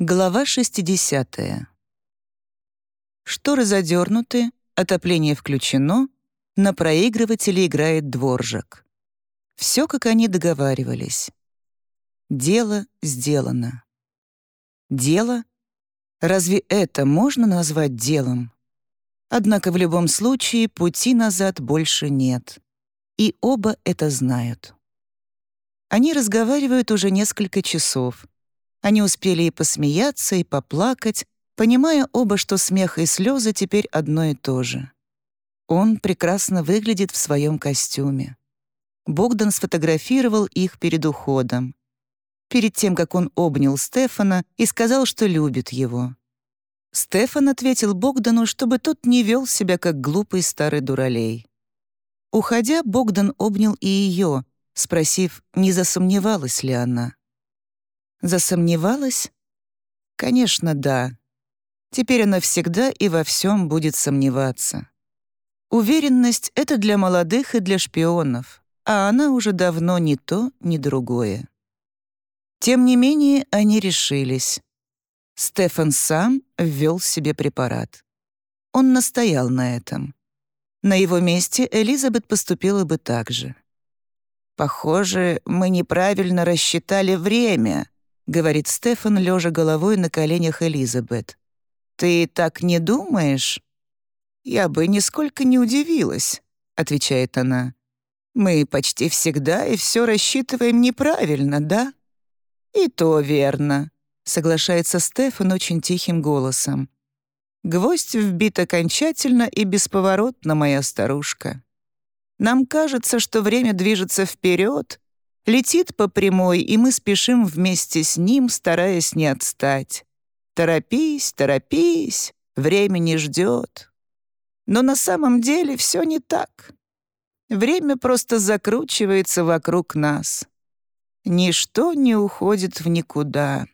Глава 60. Шторы задернуты, отопление включено, на проигрывателе играет дворжик. Все, как они договаривались. Дело сделано. Дело? Разве это можно назвать делом? Однако в любом случае пути назад больше нет. И оба это знают. Они разговаривают уже несколько часов — они успели и посмеяться, и поплакать, понимая оба, что смех и слезы теперь одно и то же. Он прекрасно выглядит в своем костюме. Богдан сфотографировал их перед уходом. Перед тем, как он обнял Стефана и сказал, что любит его. Стефан ответил Богдану, чтобы тот не вел себя как глупый старый дуралей. Уходя, Богдан обнял и ее, спросив, не засомневалась ли она. Засомневалась? Конечно, да. Теперь она всегда и во всем будет сомневаться. Уверенность — это для молодых и для шпионов, а она уже давно ни то, ни другое. Тем не менее, они решились. Стефан сам ввел себе препарат. Он настоял на этом. На его месте Элизабет поступила бы так же. «Похоже, мы неправильно рассчитали время», — говорит Стефан, лежа головой на коленях Элизабет. «Ты так не думаешь?» «Я бы нисколько не удивилась», — отвечает она. «Мы почти всегда и все рассчитываем неправильно, да?» «И то верно», — соглашается Стефан очень тихим голосом. «Гвоздь вбит окончательно и бесповоротно, моя старушка. Нам кажется, что время движется вперед, Летит по прямой, и мы спешим вместе с ним, стараясь не отстать. Торопись, торопись, время не ждет. Но на самом деле все не так. Время просто закручивается вокруг нас. Ничто не уходит в никуда.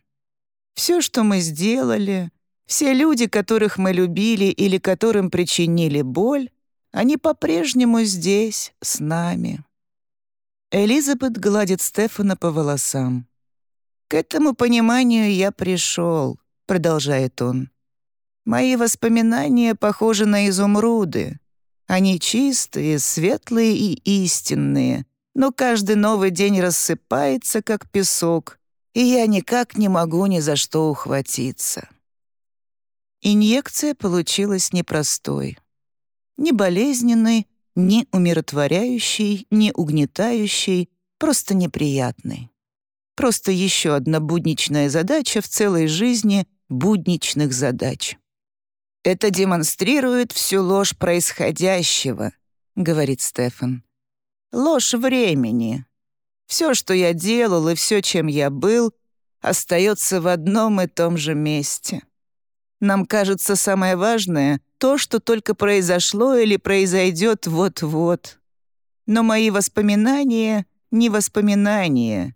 Все, что мы сделали, все люди, которых мы любили или которым причинили боль, они по-прежнему здесь, с нами. Элизабет гладит Стефана по волосам. «К этому пониманию я пришел», — продолжает он. «Мои воспоминания похожи на изумруды. Они чистые, светлые и истинные, но каждый новый день рассыпается, как песок, и я никак не могу ни за что ухватиться». Инъекция получилась непростой. Не болезненной, ни умиротворяющий, ни угнетающий, просто неприятный. Просто еще одна будничная задача в целой жизни будничных задач. «Это демонстрирует всю ложь происходящего», — говорит Стефан. «Ложь времени. Все, что я делал и все, чем я был, остается в одном и том же месте. Нам кажется самое важное — то, что только произошло или произойдет вот-вот. Но мои воспоминания — не воспоминания.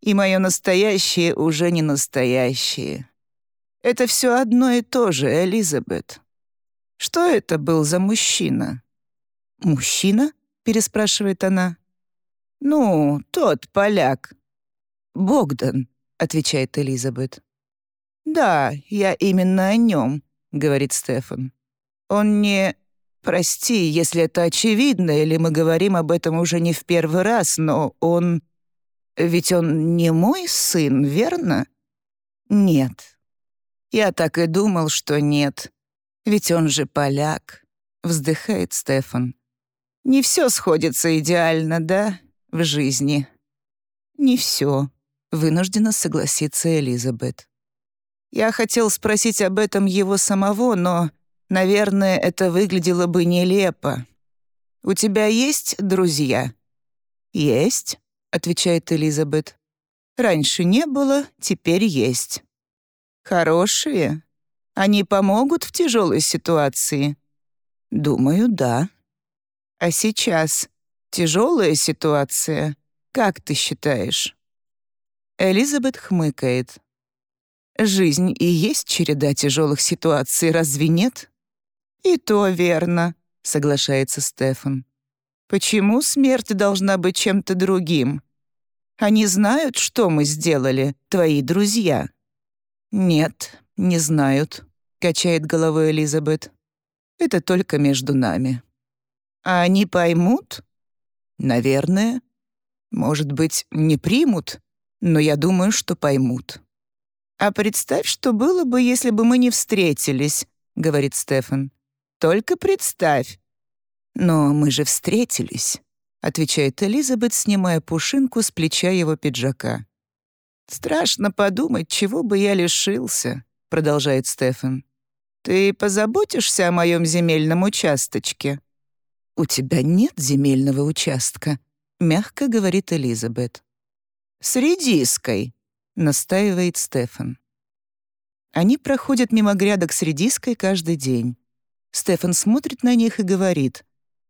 И мое настоящее уже не настоящее. Это все одно и то же, Элизабет. Что это был за мужчина? «Мужчина?» — переспрашивает она. «Ну, тот поляк». «Богдан», — отвечает Элизабет. «Да, я именно о нем», — говорит Стефан. «Он не...» «Прости, если это очевидно, или мы говорим об этом уже не в первый раз, но он... Ведь он не мой сын, верно?» «Нет». «Я так и думал, что нет. Ведь он же поляк», — вздыхает Стефан. «Не все сходится идеально, да, в жизни?» «Не все», — вынуждена согласиться Элизабет. Я хотел спросить об этом его самого, но, наверное, это выглядело бы нелепо. «У тебя есть друзья?» «Есть», — отвечает Элизабет. «Раньше не было, теперь есть». «Хорошие? Они помогут в тяжелой ситуации?» «Думаю, да». «А сейчас тяжелая ситуация? Как ты считаешь?» Элизабет хмыкает. Жизнь и есть череда тяжелых ситуаций, разве нет? И то верно, соглашается Стефан. Почему смерть должна быть чем-то другим? Они знают, что мы сделали, твои друзья. «Нет, не знают», — качает головой Элизабет. «Это только между нами». «А они поймут?» «Наверное. Может быть, не примут, но я думаю, что поймут». «А представь, что было бы, если бы мы не встретились», — говорит Стефан. «Только представь». «Но мы же встретились», — отвечает Элизабет, снимая пушинку с плеча его пиджака. «Страшно подумать, чего бы я лишился», — продолжает Стефан. «Ты позаботишься о моем земельном участочке?» «У тебя нет земельного участка», — мягко говорит Элизабет. «С редиской», — настаивает Стефан. Они проходят мимо грядок с редиской каждый день. Стефан смотрит на них и говорит.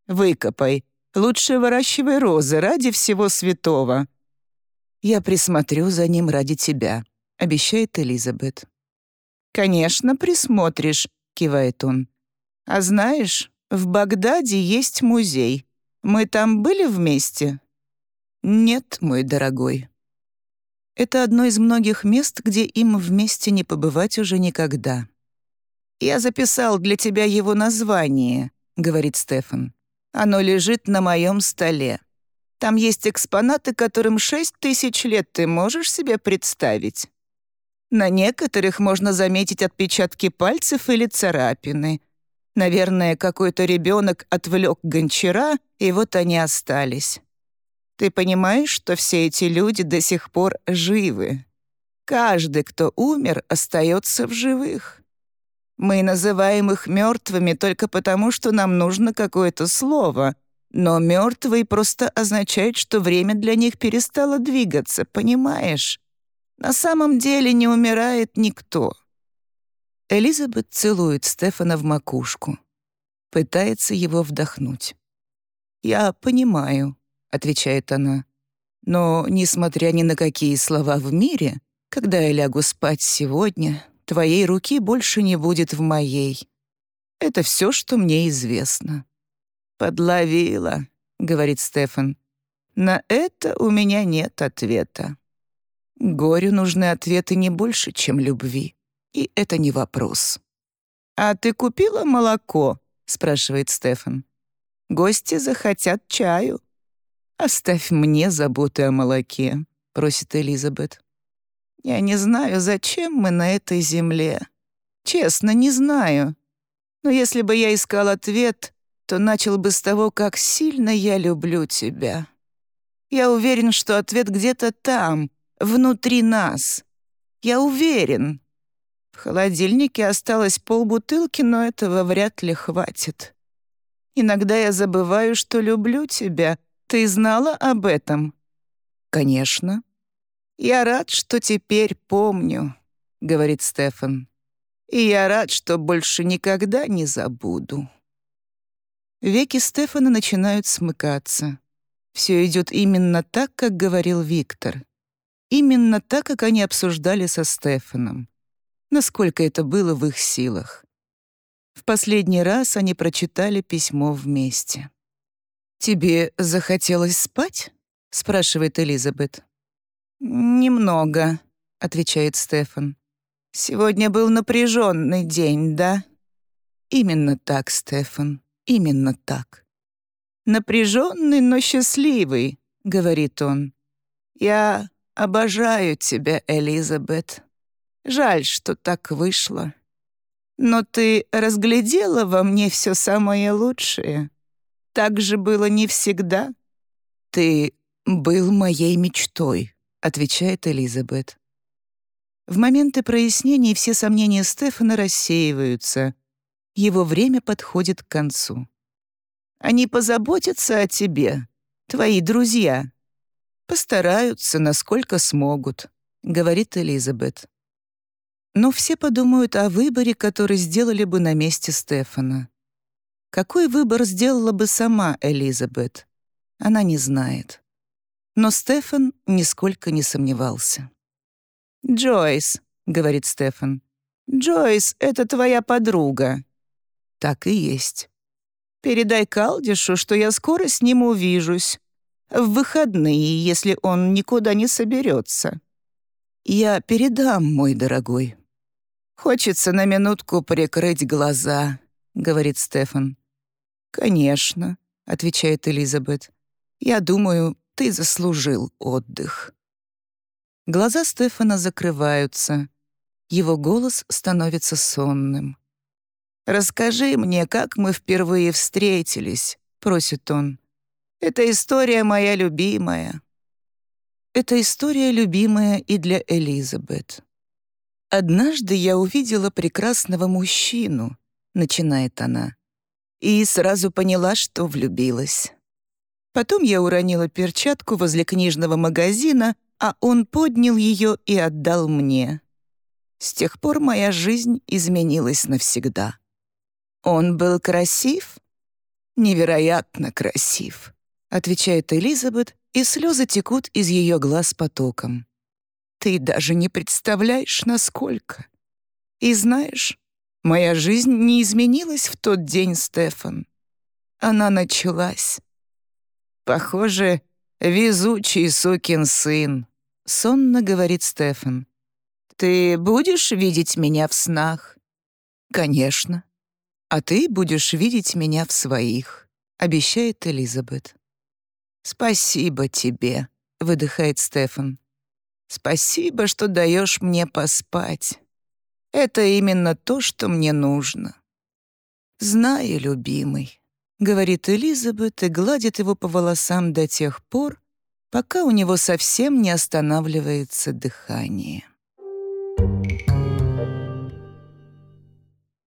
«Выкопай. Лучше выращивай розы ради всего святого. «Я присмотрю за ним ради тебя», — обещает Элизабет. «Конечно, присмотришь», — кивает он. «А знаешь, в Багдаде есть музей. Мы там были вместе?» «Нет, мой дорогой». Это одно из многих мест, где им вместе не побывать уже никогда. «Я записал для тебя его название», — говорит Стефан. «Оно лежит на моем столе. Там есть экспонаты, которым шесть тысяч лет ты можешь себе представить. На некоторых можно заметить отпечатки пальцев или царапины. Наверное, какой-то ребенок отвлек гончара, и вот они остались. Ты понимаешь, что все эти люди до сих пор живы? Каждый, кто умер, остается в живых. Мы называем их мертвыми только потому, что нам нужно какое-то слово, но мертвый просто означает, что время для них перестало двигаться, понимаешь? На самом деле не умирает никто. Элизабет целует Стефана в макушку. Пытается его вдохнуть. «Я понимаю», — отвечает она. «Но, несмотря ни на какие слова в мире, когда я лягу спать сегодня, твоей руки больше не будет в моей. Это все, что мне известно». «Подловила», — говорит Стефан. «На это у меня нет ответа. Горю нужны ответы не больше, чем любви. И это не вопрос». «А ты купила молоко?» — спрашивает Стефан. «Гости захотят чаю». «Оставь мне заботы о молоке», — просит Элизабет. «Я не знаю, зачем мы на этой земле. Честно, не знаю. Но если бы я искал ответ, то начал бы с того, как сильно я люблю тебя. Я уверен, что ответ где-то там, внутри нас. Я уверен. В холодильнике осталось полбутылки, но этого вряд ли хватит. Иногда я забываю, что люблю тебя. Ты знала об этом? Конечно. Я рад, что теперь помню, говорит Стефан. И я рад, что больше никогда не забуду. Веки Стефана начинают смыкаться. Все идет именно так, как говорил Виктор. Именно так, как они обсуждали со Стефаном. Насколько это было в их силах. В последний раз они прочитали письмо вместе. «Тебе захотелось спать?» — спрашивает Элизабет. «Немного», — отвечает Стефан. «Сегодня был напряженный день, да?» «Именно так, Стефан. Именно так. «Напряженный, но счастливый», — говорит он. «Я обожаю тебя, Элизабет. Жаль, что так вышло. Но ты разглядела во мне все самое лучшее. Так же было не всегда». «Ты был моей мечтой», — отвечает Элизабет. В моменты прояснений все сомнения Стефана рассеиваются, его время подходит к концу. Они позаботятся о тебе, твои друзья. Постараются, насколько смогут, говорит Элизабет. Но все подумают о выборе, который сделали бы на месте Стефана. Какой выбор сделала бы сама Элизабет? Она не знает. Но Стефан нисколько не сомневался. «Джойс», — говорит Стефан, — «Джойс — это твоя подруга. Так и есть. Передай Калдишу, что я скоро с ним увижусь. В выходные, если он никуда не соберется. Я передам, мой дорогой. «Хочется на минутку прикрыть глаза», — говорит Стефан. «Конечно», — отвечает Элизабет. «Я думаю, ты заслужил отдых». Глаза Стефана закрываются. Его голос становится сонным. «Расскажи мне, как мы впервые встретились», — просит он. «Эта история моя любимая». Это история любимая и для Элизабет. «Однажды я увидела прекрасного мужчину», — начинает она, и сразу поняла, что влюбилась. Потом я уронила перчатку возле книжного магазина, а он поднял ее и отдал мне. С тех пор моя жизнь изменилась навсегда. Он был красив? Невероятно красив, отвечает Элизабет, и слезы текут из ее глаз потоком. Ты даже не представляешь, насколько. И знаешь, моя жизнь не изменилась в тот день, Стефан. Она началась. Похоже, везучий сукин сын, сонно говорит Стефан. Ты будешь видеть меня в снах? Конечно. А ты будешь видеть меня в своих, обещает Элизабет. Спасибо тебе, выдыхает Стефан. Спасибо, что даешь мне поспать. Это именно то, что мне нужно. Знаю, любимый, говорит Элизабет и гладит его по волосам до тех пор, пока у него совсем не останавливается дыхание.